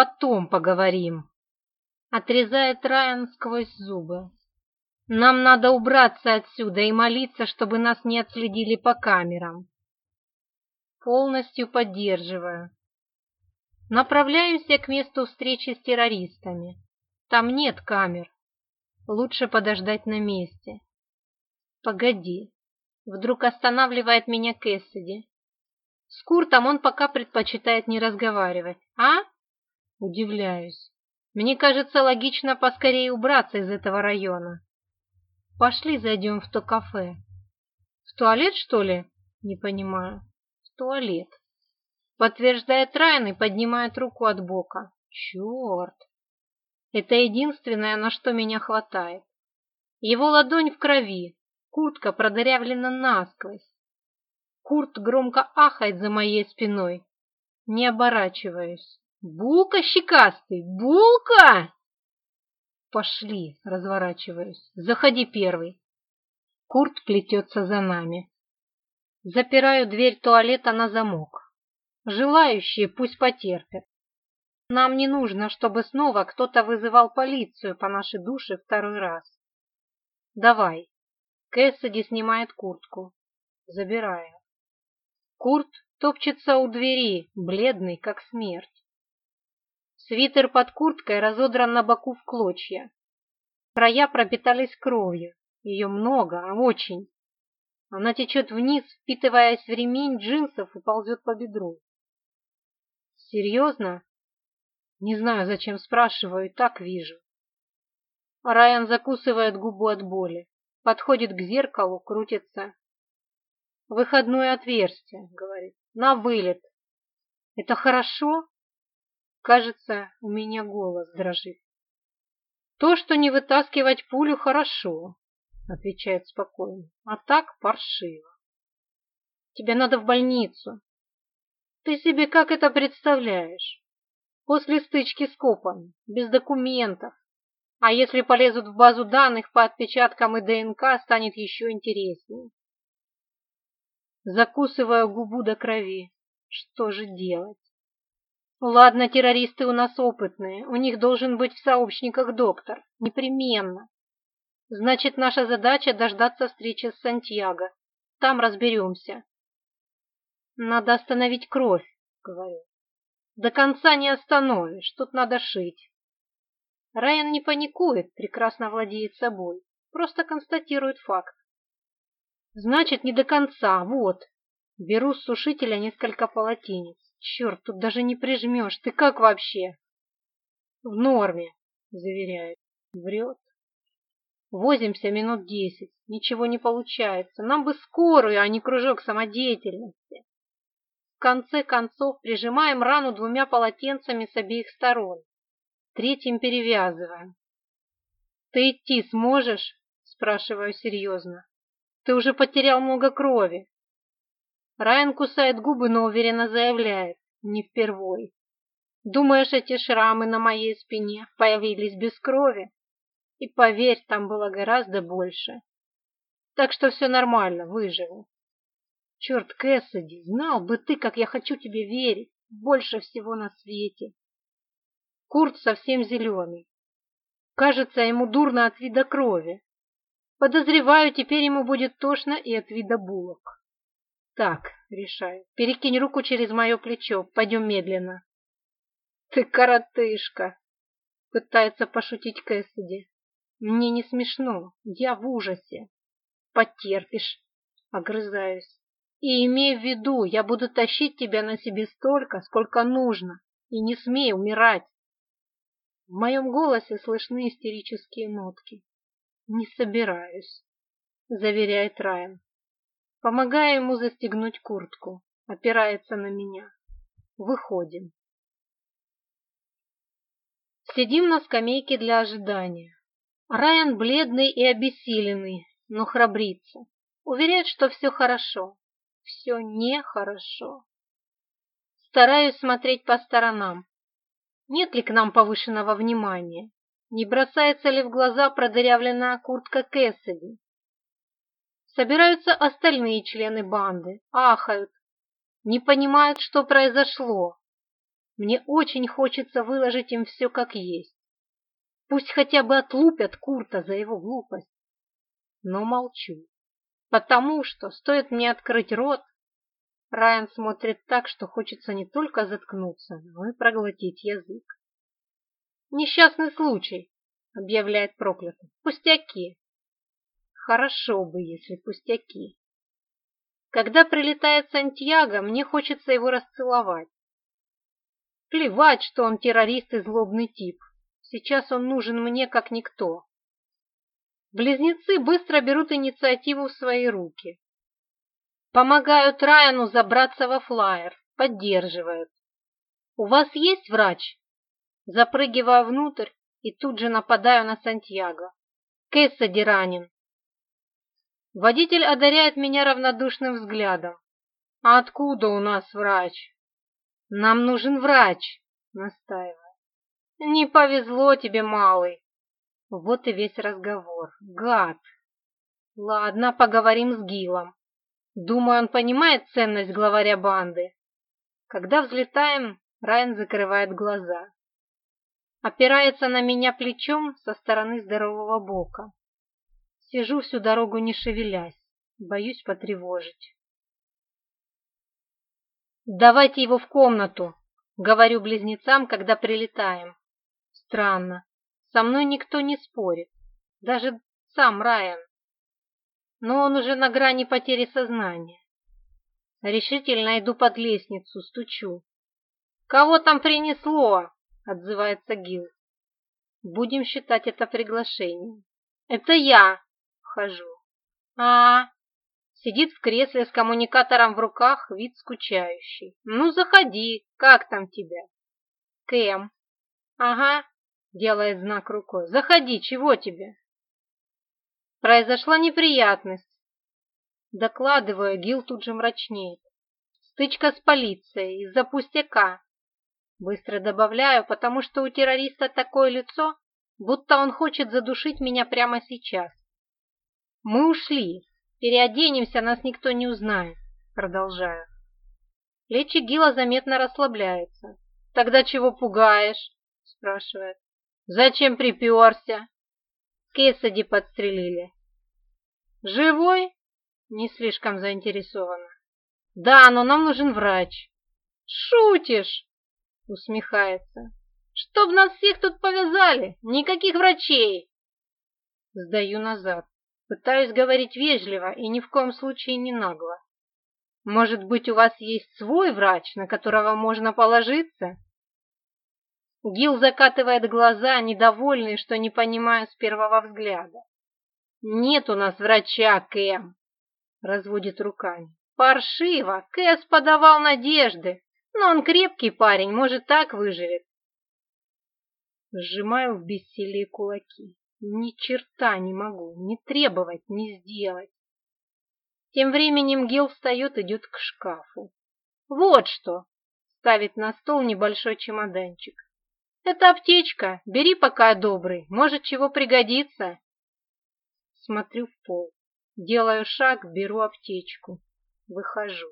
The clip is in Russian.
Потом поговорим. Отрезает Райан сквозь зубы. Нам надо убраться отсюда и молиться, чтобы нас не отследили по камерам. Полностью поддерживаю. Направляюсь я к месту встречи с террористами. Там нет камер. Лучше подождать на месте. Погоди. Вдруг останавливает меня Кэссиди. С Куртом он пока предпочитает не разговаривать, а? Удивляюсь. Мне кажется, логично поскорее убраться из этого района. Пошли зайдем в то кафе. В туалет, что ли? Не понимаю. В туалет. Подтверждает Райан и поднимает руку от бока. Черт. Это единственное, на что меня хватает. Его ладонь в крови, куртка продырявлена насквозь. Курт громко ахает за моей спиной. Не оборачиваюсь. Булка щекастый, булка! Пошли, разворачиваюсь. Заходи первый. Курт плетется за нами. Запираю дверь туалета на замок. Желающие пусть потерпят. Нам не нужно, чтобы снова кто-то вызывал полицию по нашей душе второй раз. Давай. Кэссиди снимает куртку. Забираю. Курт топчется у двери, бледный, как смерть. Свитер под курткой разодран на боку в клочья. Края пропитались кровью. Ее много, а очень. Она течет вниз, впитываясь в ремень джинсов и ползет по бедру. Серьезно? Не знаю, зачем спрашиваю, так вижу. Райан закусывает губу от боли, подходит к зеркалу, крутится. Выходное отверстие, говорит, на вылет. Это хорошо? Кажется, у меня голос дрожит. То, что не вытаскивать пулю, хорошо, отвечает спокойно, а так паршиво. Тебе надо в больницу. Ты себе как это представляешь? После стычки с копом, без документов. А если полезут в базу данных по отпечаткам и ДНК, станет еще интереснее. Закусываю губу до крови. Что же делать? Ладно, террористы у нас опытные, у них должен быть в сообщниках доктор. Непременно. Значит, наша задача дождаться встречи с Сантьяго. Там разберемся. Надо остановить кровь, говорю. До конца не остановишь, тут надо шить. Райан не паникует, прекрасно владеет собой, просто констатирует факт. Значит, не до конца, вот. Беру с сушителя несколько полотенец. Черт, тут даже не прижмешь. Ты как вообще? В норме, заверяет. Врет. Возимся минут десять. Ничего не получается. Нам бы скорую, а не кружок самодеятельности. В конце концов прижимаем рану двумя полотенцами с обеих сторон. Третьим перевязываем. Ты идти сможешь? Спрашиваю серьезно. Ты уже потерял много крови. Райан кусает губы, но уверенно заявляет. Не впервой. Думаешь, эти шрамы на моей спине появились без крови? И поверь, там было гораздо больше. Так что все нормально, выживу. Черт, Кэссиди, знал бы ты, как я хочу тебе верить. Больше всего на свете. Курт совсем зеленый. Кажется, ему дурно от вида крови. Подозреваю, теперь ему будет тошно и от вида булок. Так, решаю. Перекинь руку через мое плечо. Пойдем медленно. Ты коротышка, пытается пошутить Кэссиди. Мне не смешно. Я в ужасе. Потерпишь. Огрызаюсь. И имей в виду, я буду тащить тебя на себе столько, сколько нужно. И не смей умирать. В моем голосе слышны истерические нотки. «Не собираюсь», — заверяет Райан. Помогая ему застегнуть куртку, опирается на меня. Выходим. Сидим на скамейке для ожидания. Райан бледный и обессиленный, но храбрится. Уверяет, что все хорошо. Все нехорошо. Стараюсь смотреть по сторонам. Нет ли к нам повышенного внимания? Не бросается ли в глаза продырявленная куртка Кэссиди? собираются остальные члены банды, ахают, не понимают, что произошло. Мне очень хочется выложить им все как есть. Пусть хотя бы отлупят Курта за его глупость. Но молчу, потому что стоит мне открыть рот, Райан смотрит так, что хочется не только заткнуться, но и проглотить язык. «Несчастный случай», — объявляет проклятый. «Пустяки. Хорошо бы, если пустяки. Когда прилетает Сантьяго, мне хочется его расцеловать. Плевать, что он террорист и злобный тип. Сейчас он нужен мне как никто. Близнецы быстро берут инициативу в свои руки. Помогают Райану забраться во флайер, поддерживают. «У вас есть врач?» Запрыгиваю внутрь и тут же нападаю на Сантьяго. Кэссиди ранен, Водитель одаряет меня равнодушным взглядом. «А откуда у нас врач?» «Нам нужен врач», — настаиваю. «Не повезло тебе, малый». Вот и весь разговор. Гад. Ладно, поговорим с Гилом. Думаю, он понимает ценность главаря банды. Когда взлетаем, Райан закрывает глаза. Опирается на меня плечом со стороны здорового бока. Сижу всю дорогу не шевелясь, боюсь потревожить. «Давайте его в комнату!» — говорю близнецам, когда прилетаем. Странно, со мной никто не спорит, даже сам Райан. Но он уже на грани потери сознания. Решительно иду под лестницу, стучу. «Кого там принесло?» — отзывается Гил. «Будем считать это приглашением». «Это я!» вхожу. А, -а, а Сидит в кресле с коммуникатором в руках, вид скучающий. Ну, заходи, как там тебя? Кэм. Ага, делает знак рукой. Заходи, чего тебе? Произошла неприятность. Докладываю, Гил тут же мрачнеет. Стычка с полицией из-за пустяка. Быстро добавляю, потому что у террориста такое лицо, будто он хочет задушить меня прямо сейчас. Мы ушли. Переоденемся, а нас никто не узнает. Продолжаю. Плечи Гила заметно расслабляются. Тогда чего пугаешь? Спрашивает. Зачем приперся? Кесади подстрелили. Живой? Не слишком заинтересована. Да, но нам нужен врач. Шутишь? Усмехается. Чтоб нас всех тут повязали, никаких врачей. Сдаю назад. Пытаюсь говорить вежливо и ни в коем случае не нагло. Может быть, у вас есть свой врач, на которого можно положиться? Гил закатывает глаза, недовольный, что не понимаю с первого взгляда. Нет у нас врача, Кэм, разводит руками. Паршиво, Кэс подавал надежды, но он крепкий парень, может, так выживет. Сжимаю в бессилии кулаки. Ни черта не могу, ни требовать, ни сделать. Тем временем Гел встает, идет к шкафу. «Вот что!» — ставит на стол небольшой чемоданчик. «Это аптечка. Бери пока, добрый. Может, чего пригодится». Смотрю в пол. Делаю шаг, беру аптечку. Выхожу.